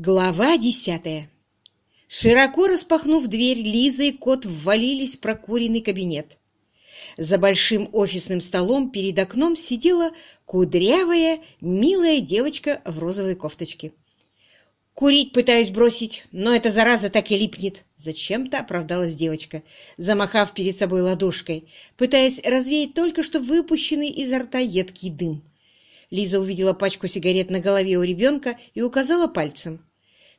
Глава десятая. Широко распахнув дверь, Лиза и кот ввалились в прокуренный кабинет. За большим офисным столом перед окном сидела кудрявая, милая девочка в розовой кофточке. «Курить пытаюсь бросить, но эта зараза так и липнет!» Зачем-то оправдалась девочка, замахав перед собой ладошкой, пытаясь развеять только что выпущенный изо рта едкий дым. Лиза увидела пачку сигарет на голове у ребенка и указала пальцем.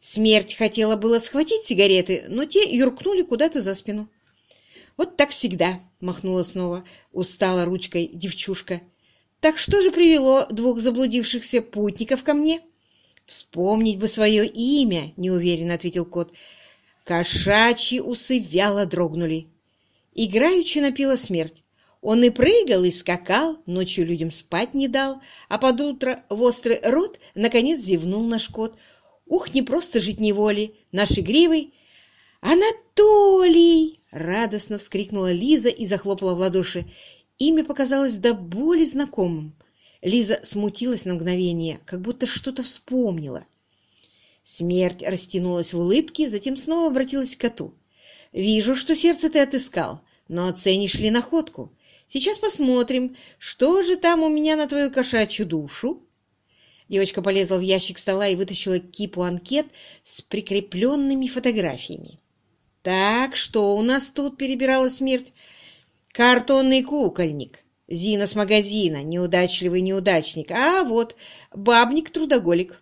Смерть хотела было схватить сигареты, но те юркнули куда-то за спину. «Вот так всегда», — махнула снова, устала ручкой девчушка. «Так что же привело двух заблудившихся путников ко мне?» «Вспомнить бы свое имя», — неуверенно ответил кот. Кошачьи усы вяло дрогнули. Играючи напила смерть. Он и прыгал, и скакал, ночью людям спать не дал, а под утро в острый рот наконец зевнул наш кот — Ух, не просто жить неволей, наш игривый... «Анатолий!» — радостно вскрикнула Лиза и захлопала в ладоши. Имя показалось до боли знакомым. Лиза смутилась на мгновение, как будто что-то вспомнила. Смерть растянулась в улыбке, затем снова обратилась к коту. «Вижу, что сердце ты отыскал, но оценишь ли находку? Сейчас посмотрим, что же там у меня на твою кошачью душу?» Девочка полезла в ящик стола и вытащила кипу анкет с прикрепленными фотографиями. «Так, что у нас тут?» — перебирала смерть. «Картонный кукольник. Зина с магазина. Неудачливый неудачник. А вот бабник-трудоголик».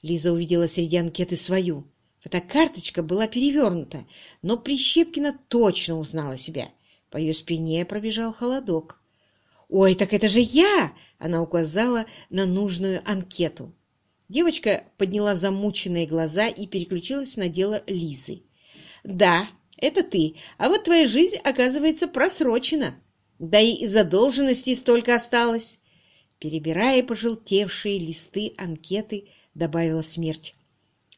Лиза увидела среди анкеты свою. Фотокарточка была перевернута, но Прищепкина точно узнала себя. По ее спине пробежал холодок. «Ой, так это же я!» — она указала на нужную анкету. Девочка подняла замученные глаза и переключилась на дело Лизы. «Да, это ты, а вот твоя жизнь, оказывается, просрочена. Да и задолженностей столько осталось». Перебирая пожелтевшие листы анкеты, добавила смерть.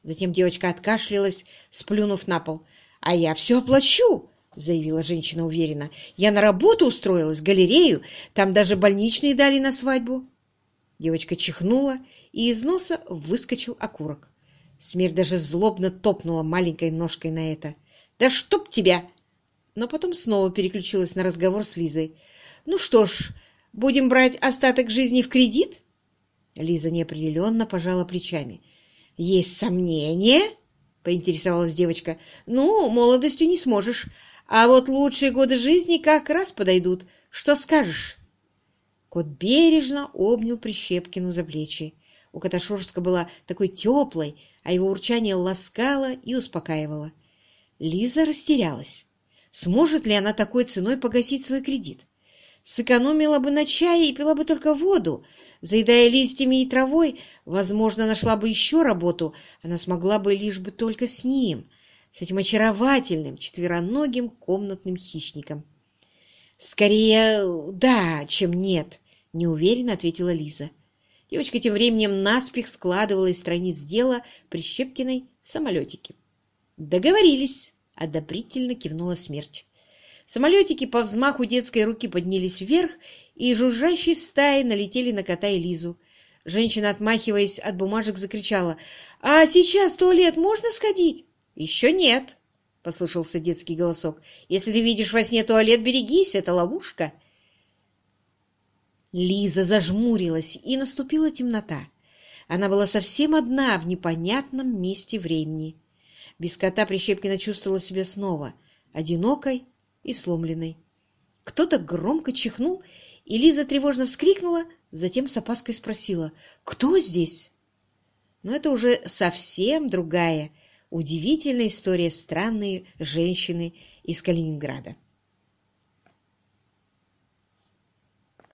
Затем девочка откашлялась, сплюнув на пол. «А я все оплачу!» — заявила женщина уверенно. «Я на работу устроилась, в галерею. Там даже больничные дали на свадьбу». Девочка чихнула, и из носа выскочил окурок. Смерть даже злобно топнула маленькой ножкой на это. «Да чтоб тебя!» Но потом снова переключилась на разговор с Лизой. «Ну что ж, будем брать остаток жизни в кредит?» Лиза неопределенно пожала плечами. «Есть сомнения?» — поинтересовалась девочка. «Ну, молодостью не сможешь. А вот лучшие годы жизни как раз подойдут. Что скажешь?» Кот бережно обнял Прищепкину за плечи. У кота шерстка была такой теплой, а его урчание ласкало и успокаивало. Лиза растерялась. Сможет ли она такой ценой погасить свой кредит? Сэкономила бы на чае и пила бы только воду. Заедая листьями и травой, возможно, нашла бы еще работу. Она смогла бы лишь бы только с ним с этим очаровательным четвероногим комнатным хищником. «Скорее да, чем нет», — неуверенно ответила Лиза. Девочка тем временем наспех складывала из страниц дела Прищепкиной самолетики. «Договорились», — одобрительно кивнула смерть. Самолетики по взмаху детской руки поднялись вверх и жужжащей стаи налетели на кота и Лизу. Женщина, отмахиваясь от бумажек, закричала, «А сейчас в туалет можно сходить?» «Еще нет», — послышался детский голосок. «Если ты видишь во сне туалет, берегись, это ловушка». Лиза зажмурилась, и наступила темнота. Она была совсем одна в непонятном месте времени. Без кота Прищепкина чувствовала себя снова одинокой и сломленной. Кто-то громко чихнул, и Лиза тревожно вскрикнула, затем с опаской спросила «Кто здесь?». Но это уже совсем другая, Удивительная история странной женщины из Калининграда.